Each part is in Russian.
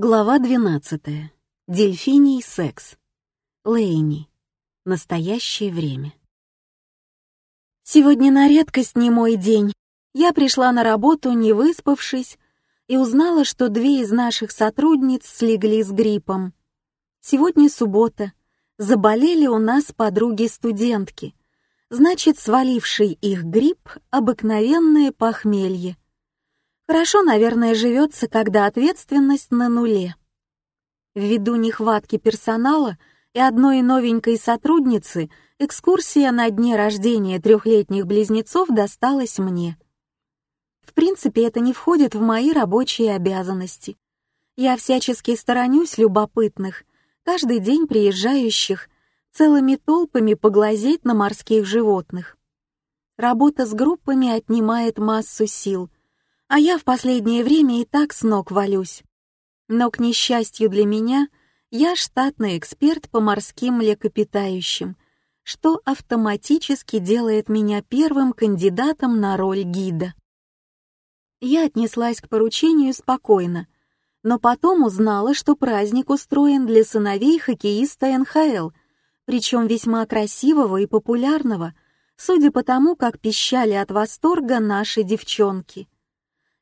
Глава 12. Дельфиний секс. Лейни. Настоящее время. Сегодня на редкость не мой день. Я пришла на работу, не выспавшись, и узнала, что две из наших сотрудниц слегли с гриппом. Сегодня суббота. Заболели у нас подруги-студентки. Значит, сваливший их грипп — обыкновенное похмелье. Хорошо, наверное, живется, когда ответственность на нуле. Ввиду нехватки персонала и одной новенькой сотрудницы экскурсия на дне рождения трехлетних близнецов досталась мне. В принципе, это не входит в мои рабочие обязанности. Я всячески сторонюсь любопытных, каждый день приезжающих целыми толпами поглазеть на морских животных. Работа с группами отнимает массу сил — а я в последнее время и так с ног валюсь. Но, к несчастью для меня, я штатный эксперт по морским млекопитающим, что автоматически делает меня первым кандидатом на роль гида. Я отнеслась к поручению спокойно, но потом узнала, что праздник устроен для сыновей хоккеиста НХЛ, причем весьма красивого и популярного, судя по тому, как пищали от восторга наши девчонки.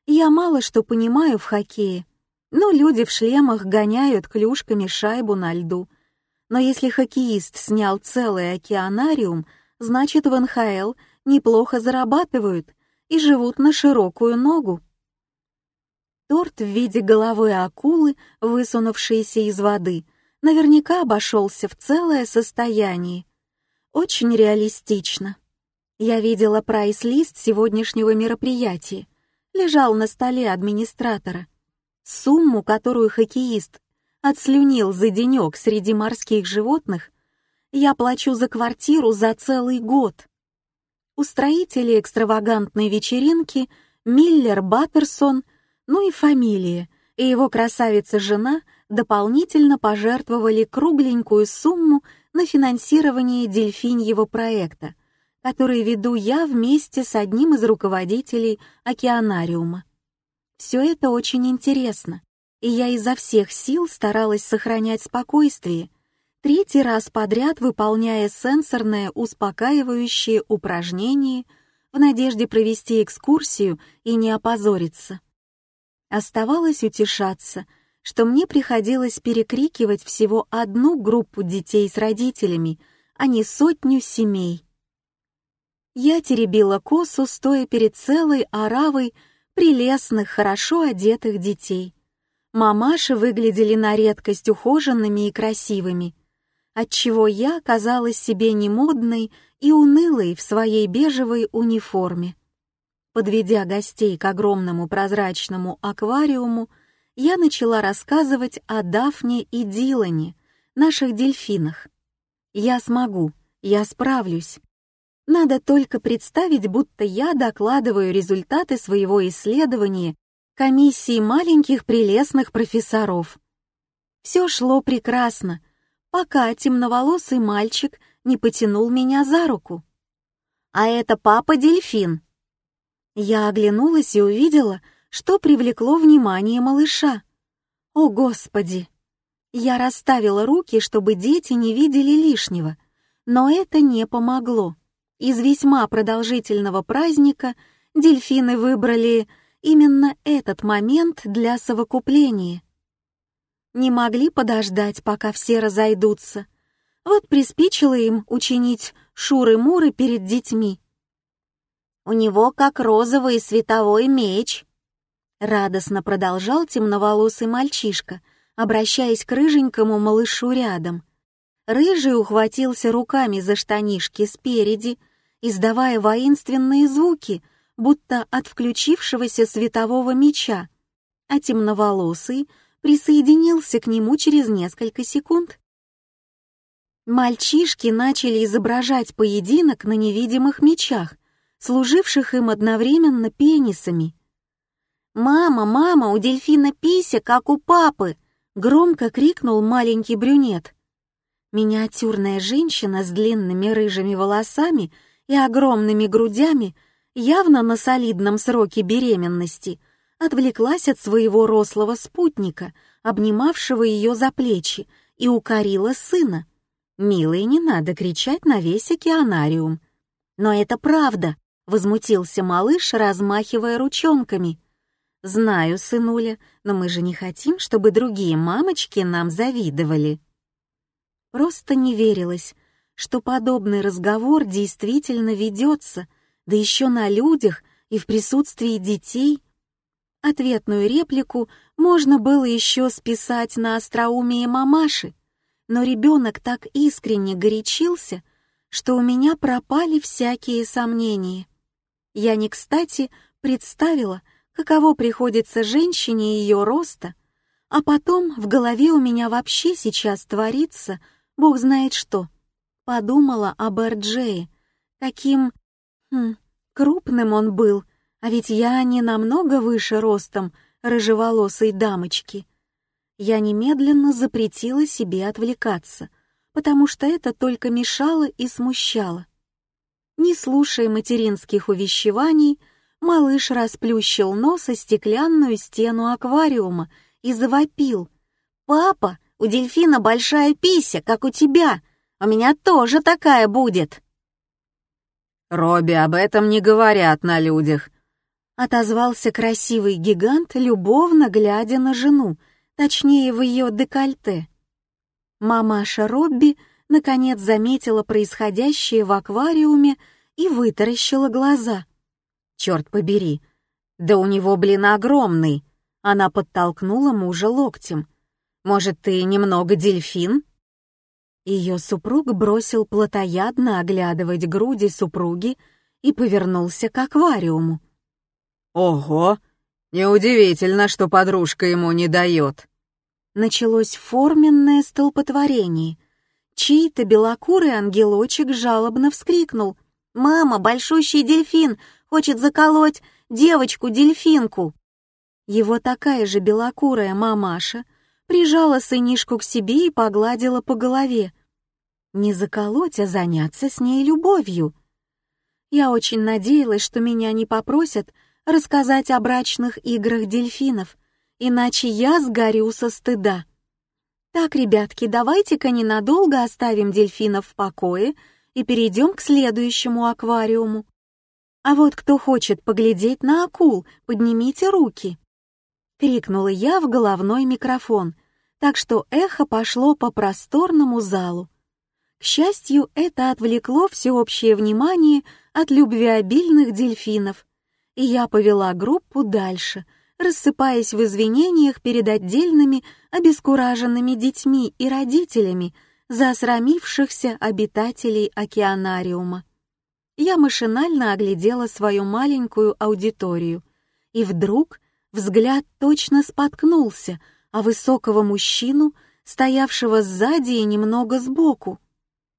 Я мало что понимаю в хоккее, но люди в шлемах гоняют клюшками шайбу на льду. Но если хоккеист снял целый океанариум, значит в НХЛ неплохо зарабатывают и живут на широкую ногу. Торт в виде головы акулы, высунувшейся из воды, наверняка обошелся в целое состояние. Очень реалистично. Я видела прайс-лист сегодняшнего мероприятия лежал на столе администратора. Сумму, которую хоккеист отслюнил за денек среди морских животных, я плачу за квартиру за целый год. Устроители экстравагантной вечеринки Миллер Баттерсон, ну и фамилия, и его красавица-жена дополнительно пожертвовали кругленькую сумму на финансирование дельфиньего проекта — который веду я вместе с одним из руководителей океанариума. Все это очень интересно, и я изо всех сил старалась сохранять спокойствие, третий раз подряд выполняя сенсорное успокаивающее упражнение в надежде провести экскурсию и не опозориться. Оставалось утешаться, что мне приходилось перекрикивать всего одну группу детей с родителями, а не сотню семей. Я теребила косу, стоя перед целой оравой прелестных, хорошо одетых детей. Мамаши выглядели на редкость ухоженными и красивыми, отчего я казалась себе немодной и унылой в своей бежевой униформе. Подведя гостей к огромному прозрачному аквариуму, я начала рассказывать о Дафне и Дилане, наших дельфинах. Я смогу, я справлюсь. Надо только представить, будто я докладываю результаты своего исследования комиссии маленьких прелестных профессоров. Все шло прекрасно, пока темноволосый мальчик не потянул меня за руку. «А это папа-дельфин». Я оглянулась и увидела, что привлекло внимание малыша. «О, Господи!» Я расставила руки, чтобы дети не видели лишнего, но это не помогло. Из весьма продолжительного праздника дельфины выбрали именно этот момент для совокупления. Не могли подождать, пока все разойдутся. Вот приспичило им учинить шуры-муры перед детьми. «У него как розовый световой меч», — радостно продолжал темноволосый мальчишка, обращаясь к рыженькому малышу рядом. Рыжий ухватился руками за штанишки спереди, издавая воинственные звуки, будто от включившегося светового меча, а темноволосый присоединился к нему через несколько секунд. Мальчишки начали изображать поединок на невидимых мечах, служивших им одновременно пенисами. «Мама, мама, у дельфина пися, как у папы!» — громко крикнул маленький брюнет. Миниатюрная женщина с длинными рыжими волосами и огромными грудями, явно на солидном сроке беременности, отвлеклась от своего рослого спутника, обнимавшего ее за плечи, и укорила сына. «Милый, не надо кричать на весь океанариум». «Но это правда», — возмутился малыш, размахивая ручонками. «Знаю, сынуля, но мы же не хотим, чтобы другие мамочки нам завидовали». Просто не верилось, что подобный разговор действительно ведется, да еще на людях и в присутствии детей. Ответную реплику можно было еще списать на остроумие мамаши, но ребенок так искренне горячился, что у меня пропали всякие сомнения. Я не кстати представила, каково приходится женщине ее роста, а потом в голове у меня вообще сейчас творится бог знает что. Подумала об Эрджее, каким хм, крупным он был, а ведь я не намного выше ростом рыжеволосой дамочки. Я немедленно запретила себе отвлекаться, потому что это только мешало и смущало. Не слушая материнских увещеваний, малыш расплющил нос о стеклянную стену аквариума и завопил. «Папа, у дельфина большая пися, как у тебя. У меня тоже такая будет». «Робби, об этом не говорят на людях», — отозвался красивый гигант, любовно глядя на жену, точнее, в ее декольте. Мамаша Робби наконец заметила происходящее в аквариуме и вытаращила глаза. «Черт побери! Да у него, блин, огромный!» Она подтолкнула мужа локтем. «Может, ты немного дельфин?» Ее супруг бросил плотоядно оглядывать груди супруги и повернулся к аквариуму. «Ого! Неудивительно, что подружка ему не дает!» Началось форменное столпотворение. Чей-то белокурый ангелочек жалобно вскрикнул. «Мама, большущий дельфин, хочет заколоть девочку-дельфинку!» Его такая же белокурая мамаша прижала сынишку к себе и погладила по голове. Не заколоть, а заняться с ней любовью. Я очень надеялась, что меня не попросят рассказать о брачных играх дельфинов, иначе я сгорю со стыда. Так, ребятки, давайте-ка ненадолго оставим дельфинов в покое и перейдем к следующему аквариуму. А вот кто хочет поглядеть на акул, поднимите руки. Крикнула я в головной микрофон, так что эхо пошло по просторному залу. К счастью, это отвлекло всеобщее внимание от любвеобильных дельфинов, и я повела группу дальше, рассыпаясь в извинениях перед отдельными обескураженными детьми и родителями засрамившихся обитателей океанариума. Я машинально оглядела свою маленькую аудиторию, и вдруг взгляд точно споткнулся о высокого мужчину, стоявшего сзади и немного сбоку.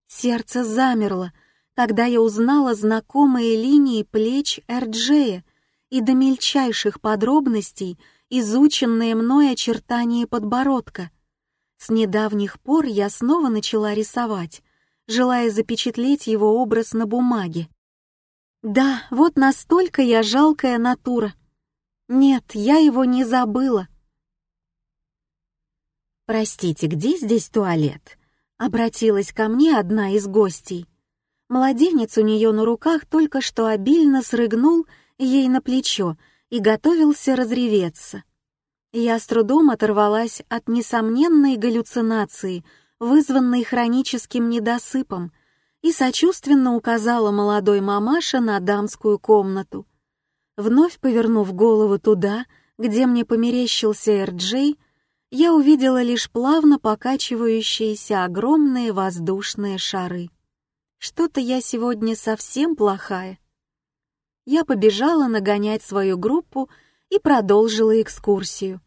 Сердце замерло, когда я узнала знакомые линии плеч Эрджея и до мельчайших подробностей изученные мной очертания подбородка. С недавних пор я снова начала рисовать, желая запечатлеть его образ на бумаге. Да, вот настолько я жалкая натура. Нет, я его не забыла. «Простите, где здесь туалет?» Обратилась ко мне одна из гостей. Младенец у нее на руках только что обильно срыгнул ей на плечо и готовился разреветься. Я с трудом оторвалась от несомненной галлюцинации, вызванной хроническим недосыпом, и сочувственно указала молодой мамаша на дамскую комнату. Вновь повернув голову туда, где мне померещился Эрджей, я увидела лишь плавно покачивающиеся огромные воздушные шары. Что-то я сегодня совсем плохая. Я побежала нагонять свою группу и продолжила экскурсию.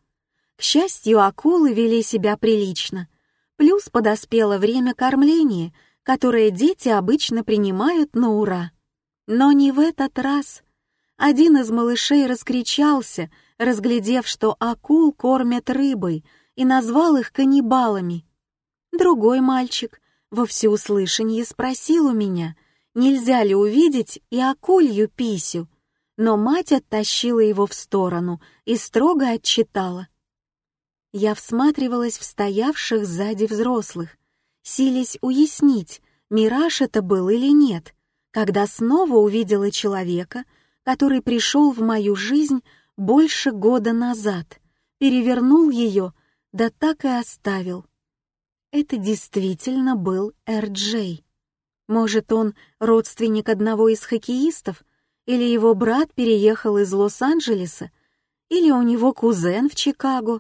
К счастью, акулы вели себя прилично. Плюс подоспело время кормления, которое дети обычно принимают на ура. Но не в этот раз. Один из малышей раскричался, разглядев, что акул кормят рыбой, и назвал их каннибалами. Другой мальчик во всеуслышание спросил у меня, нельзя ли увидеть и акулью писю, но мать оттащила его в сторону и строго отчитала. Я всматривалась в стоявших сзади взрослых, сились уяснить, мираж это был или нет, когда снова увидела человека, который пришел в мою жизнь больше года назад, перевернул ее, да так и оставил. Это действительно был Эр-Джей. Может, он родственник одного из хоккеистов, или его брат переехал из Лос-Анджелеса, или у него кузен в Чикаго.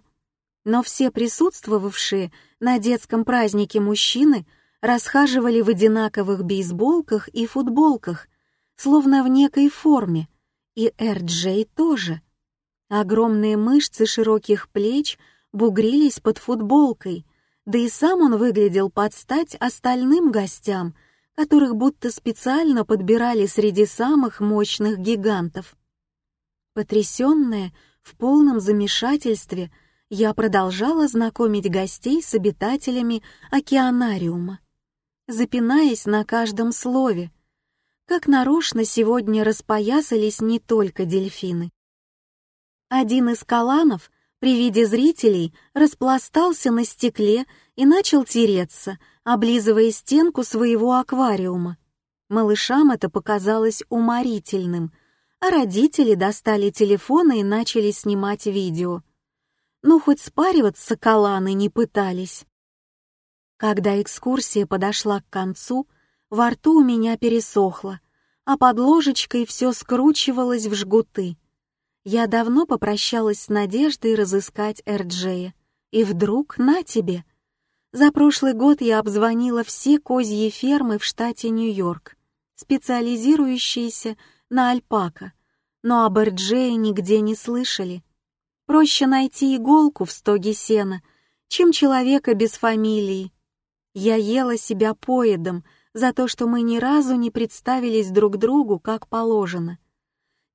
Но все присутствовавшие на детском празднике мужчины расхаживали в одинаковых бейсболках и футболках, словно в некой форме, и Эр-Джей тоже. Огромные мышцы широких плеч бугрились под футболкой, да и сам он выглядел под стать остальным гостям — которых будто специально подбирали среди самых мощных гигантов. Потрясенная, в полном замешательстве, я продолжала знакомить гостей с обитателями океанариума, запинаясь на каждом слове. Как нарочно сегодня распоясались не только дельфины. Один из каланов при виде зрителей распластался на стекле и начал тереться, облизывая стенку своего аквариума. Малышам это показалось уморительным, а родители достали телефоны и начали снимать видео. Ну, хоть спариваться каланы не пытались. Когда экскурсия подошла к концу, во рту у меня пересохло, а под ложечкой все скручивалось в жгуты. Я давно попрощалась с надеждой разыскать Эрджея, и вдруг на тебе — за прошлый год я обзвонила все козьи фермы в штате Нью-Йорк, специализирующиеся на альпака, но об Эрджее нигде не слышали. Проще найти иголку в стоге сена, чем человека без фамилии. Я ела себя поедом за то, что мы ни разу не представились друг другу как положено.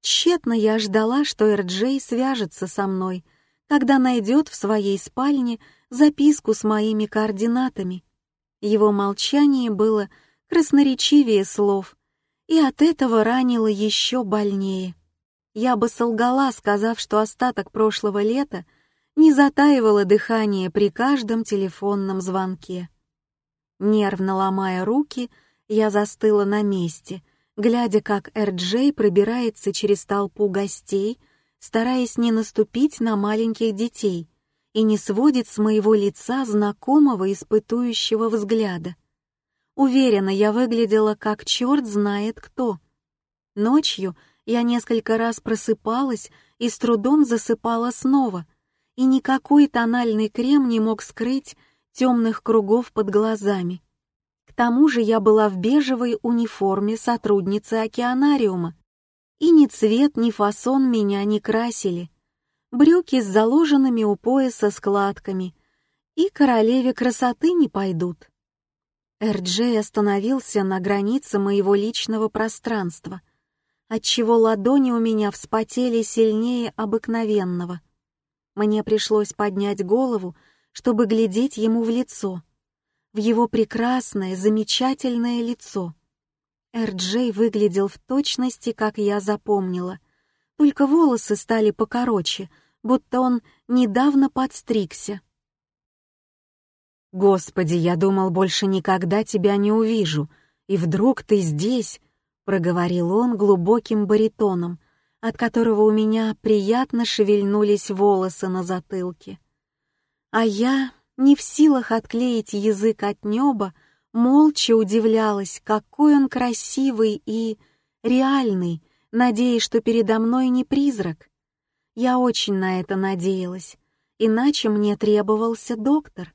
Тщетно я ждала, что Эрджей свяжется со мной, когда найдет в своей спальне записку с моими координатами. Его молчание было красноречивее слов, и от этого ранило еще больнее. Я бы солгала, сказав, что остаток прошлого лета не затаивало дыхание при каждом телефонном звонке. Нервно ломая руки, я застыла на месте, глядя, как Эрджей пробирается через толпу гостей, стараясь не наступить на маленьких детей — и не сводит с моего лица знакомого испытующего взгляда. Уверена, я выглядела как черт знает кто. Ночью я несколько раз просыпалась и с трудом засыпала снова, и никакой тональный крем не мог скрыть темных кругов под глазами. К тому же я была в бежевой униформе сотрудницы океанариума, и ни цвет, ни фасон меня не красили — брюки с заложенными у пояса складками, и королеве красоты не пойдут. Эрджей остановился на границе моего личного пространства, отчего ладони у меня вспотели сильнее обыкновенного. Мне пришлось поднять голову, чтобы глядеть ему в лицо, в его прекрасное, замечательное лицо. Эрджей выглядел в точности, как я запомнила, только волосы стали покороче — будто он недавно подстригся. «Господи, я думал, больше никогда тебя не увижу, и вдруг ты здесь», — проговорил он глубоким баритоном, от которого у меня приятно шевельнулись волосы на затылке. А я, не в силах отклеить язык от неба, молча удивлялась, какой он красивый и реальный, надеясь, что передо мной не призрак. Я очень на это надеялась, иначе мне требовался доктор.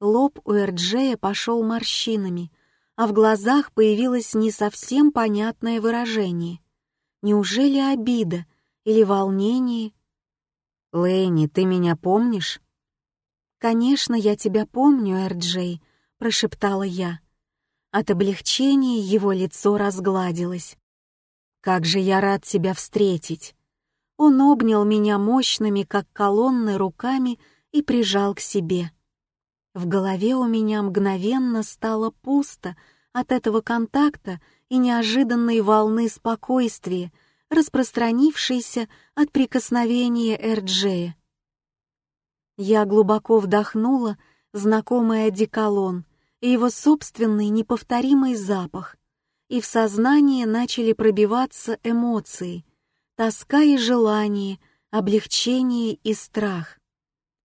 Лоб у Эрджея пошел морщинами, а в глазах появилось не совсем понятное выражение. Неужели обида или волнение? «Лэйни, ты меня помнишь?» «Конечно, я тебя помню, Эрджей», — прошептала я. От облегчения его лицо разгладилось. «Как же я рад тебя встретить!» Он обнял меня мощными, как колонны, руками и прижал к себе. В голове у меня мгновенно стало пусто от этого контакта и неожиданной волны спокойствия, распространившейся от прикосновения Эрджея. Я глубоко вдохнула знакомый одеколон и его собственный неповторимый запах, и в сознание начали пробиваться эмоции, тоска и желание, облегчение и страх.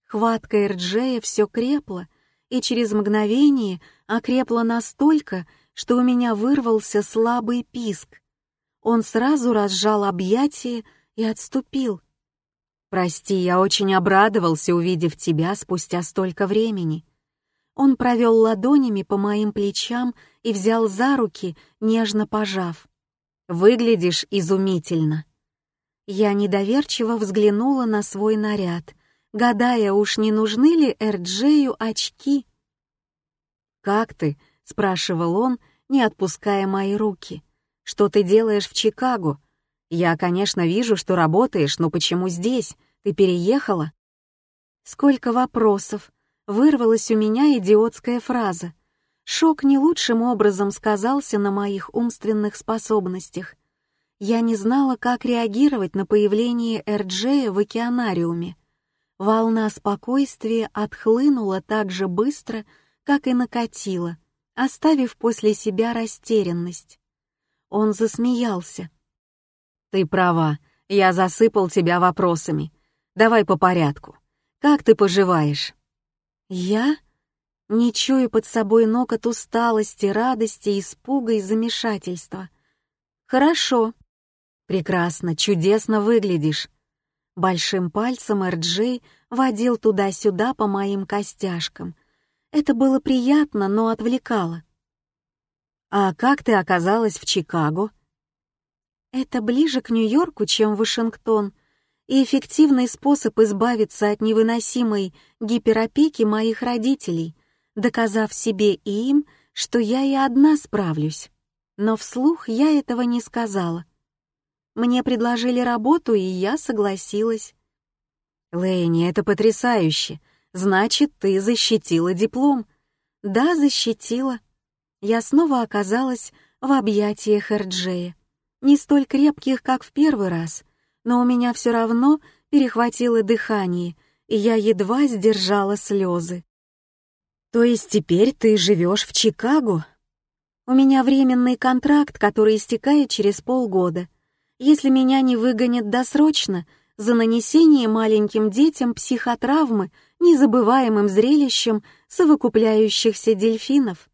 Хватка Эрджея все крепла, и через мгновение окрепла настолько, что у меня вырвался слабый писк. Он сразу разжал объятия и отступил. «Прости, я очень обрадовался, увидев тебя спустя столько времени». Он провел ладонями по моим плечам и взял за руки, нежно пожав. «Выглядишь изумительно». Я недоверчиво взглянула на свой наряд, гадая, уж не нужны ли Эрджею очки. «Как ты?» — спрашивал он, не отпуская мои руки. «Что ты делаешь в Чикаго? Я, конечно, вижу, что работаешь, но почему здесь? Ты переехала?» Сколько вопросов. Вырвалась у меня идиотская фраза. Шок не лучшим образом сказался на моих умственных способностях. Я не знала, как реагировать на появление Эрджея в океанариуме. Волна спокойствия отхлынула так же быстро, как и накатила, оставив после себя растерянность. Он засмеялся. «Ты права, я засыпал тебя вопросами. Давай по порядку. Как ты поживаешь?» «Я?» Не чую под собой ног от усталости, радости, испуга и замешательства. «Хорошо». «Прекрасно, чудесно выглядишь. Большим пальцем Эрджей водил туда-сюда по моим костяшкам. Это было приятно, но отвлекало. «А как ты оказалась в Чикаго?» «Это ближе к Нью-Йорку, чем Вашингтон, и эффективный способ избавиться от невыносимой гиперопеки моих родителей, доказав себе и им, что я и одна справлюсь. Но вслух я этого не сказала. Мне предложили работу, и я согласилась. «Лэйни, это потрясающе! Значит, ты защитила диплом?» «Да, защитила». Я снова оказалась в объятиях Эрджея. Не столь крепких, как в первый раз, но у меня все равно перехватило дыхание, и я едва сдержала слезы. «То есть теперь ты живешь в Чикаго?» «У меня временный контракт, который истекает через полгода если меня не выгонят досрочно за нанесение маленьким детям психотравмы незабываемым зрелищем совокупляющихся дельфинов.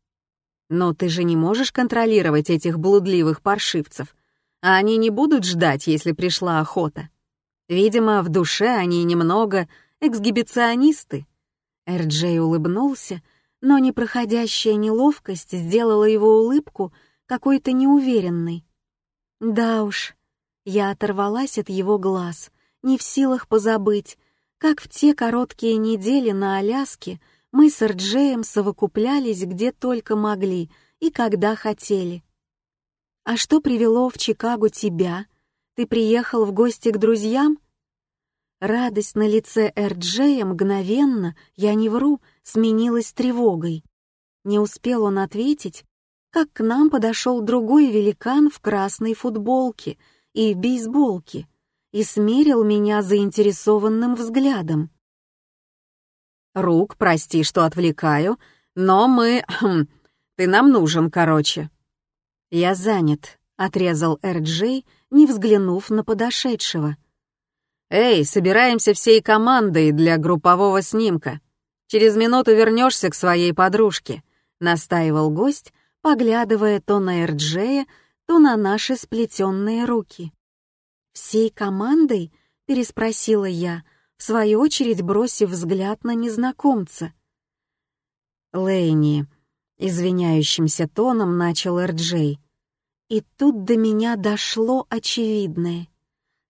Но ты же не можешь контролировать этих блудливых паршивцев, а они не будут ждать, если пришла охота. Видимо, в душе они немного эксгибиционисты. Эрджей улыбнулся, но непроходящая неловкость сделала его улыбку какой-то неуверенной. Да уж, я оторвалась от его глаз, не в силах позабыть, как в те короткие недели на Аляске мы с Рджеем совокуплялись где только могли и когда хотели. «А что привело в Чикаго тебя? Ты приехал в гости к друзьям?» Радость на лице Эрджея мгновенно, я не вру, сменилась тревогой. Не успел он ответить, как к нам подошел другой великан в красной футболке — и бейсболке и смерил меня заинтересованным взглядом. «Рук, прости, что отвлекаю, но мы... Ты нам нужен, короче». «Я занят», — отрезал Эрджей, не взглянув на подошедшего. «Эй, собираемся всей командой для группового снимка. Через минуту вернешься к своей подружке», — настаивал гость, поглядывая то на Эрджея, то на наши сплетенные руки. «Всей командой?» — переспросила я, в свою очередь бросив взгляд на незнакомца. «Лэйни», — извиняющимся тоном начал Эрджей. И тут до меня дошло очевидное.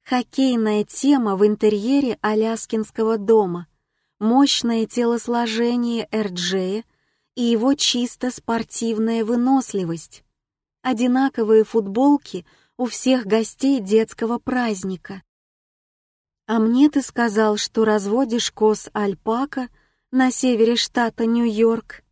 Хоккейная тема в интерьере Аляскинского дома, мощное телосложение Эрджея и его чисто спортивная выносливость одинаковые футболки у всех гостей детского праздника. А мне ты сказал, что разводишь коз альпака на севере штата Нью-Йорк.